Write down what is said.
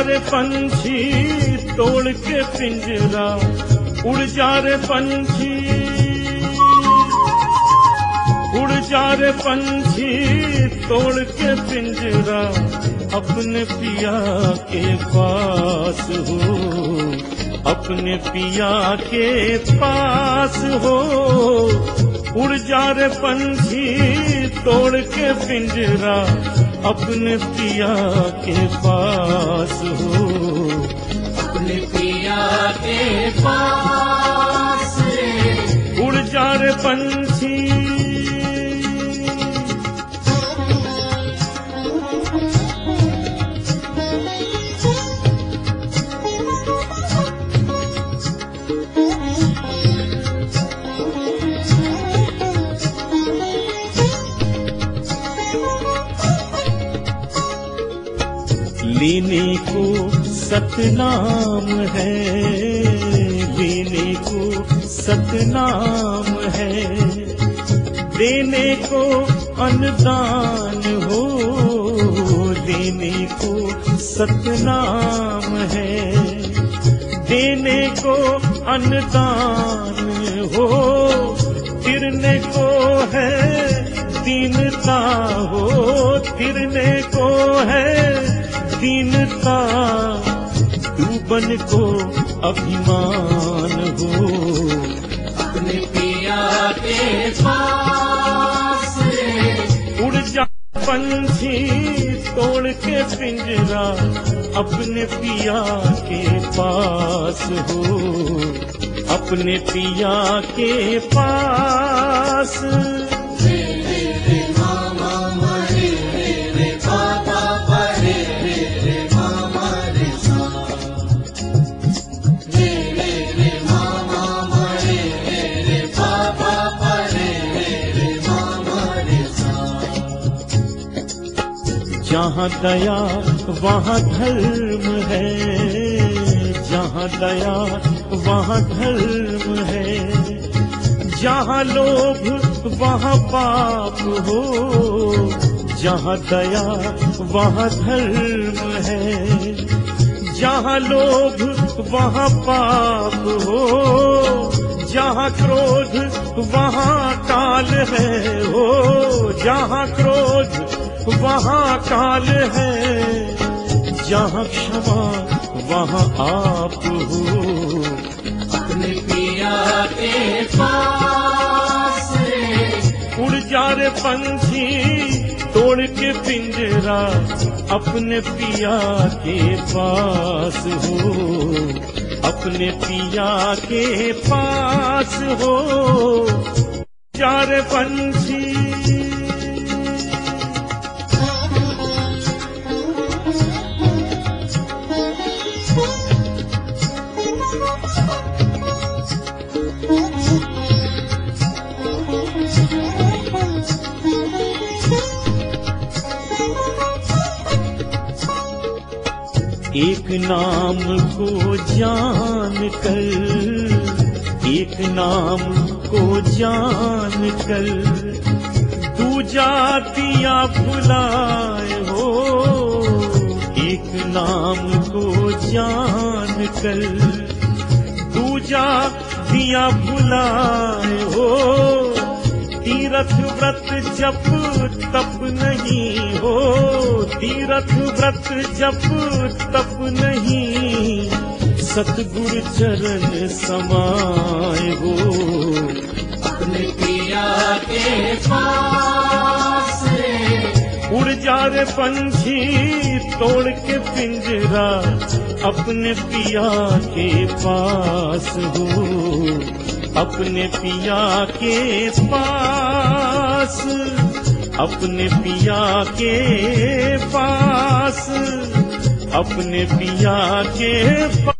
रे पंछी तोड़ के पिंजरा, उड़ जा रे पंछी। उड़ जा रे पंछी तोड़ के पिंजरा, अपने पिया के पास हो। अपने पिया के पास हो। उड़ जा रे पंछी तोड़ के पिंजरा अपने पिया के पास हो। अपने पिया के पास। उड़ जा रे पंछी लेने को सतनाम है लेने को सतनाम है। देने को अनुदान हो, देने को सतनाम है। देने को अनुदान हो तिरने को है, दीनता हो तिरने को है। दीनता डूबन को अभिमान हो। अपने पिया के पास उड़ जा पंछी तोड़ के पिंजरा अपने पिया के पास हो। अपने पिया के पास जहाँ दया, वहाँ धर्म है। जहाँ दया, वहाँ धर्म है। जहाँ लोभ, वहाँ पाप हो। जहाँ दया, वहाँ धर्म है। जहाँ लोभ, वहाँ पाप हो। जहाँ क्रोध, वहाँ काल है हो। जहाँ क्रोध वहाँ काल है जहाँ क्षमा वहाँ आप हो। अपने पिया के पास उड़ जा रे पंछी तोड़ के पिंजरा अपने पिया के पास हो। अपने पिया के पास हो। जा रे पंछी एक नाम को जान कर, एक नाम को जान कर, तू जातियाँ भुलाए हो। एक नाम को जान कर, तू जातियाँ भुलाए हो। तीरथ व्रत जप तप नहीं हो तीरथ व्रत जप तप नहीं। सतगुरु चरण समाए हो। अपने पिया के पास उड़ जा रे पंछी तोड़ के पिंजरा अपने पिया के पास हो। अपने पिया के पास अपने पिया के पास अपने पिया के पास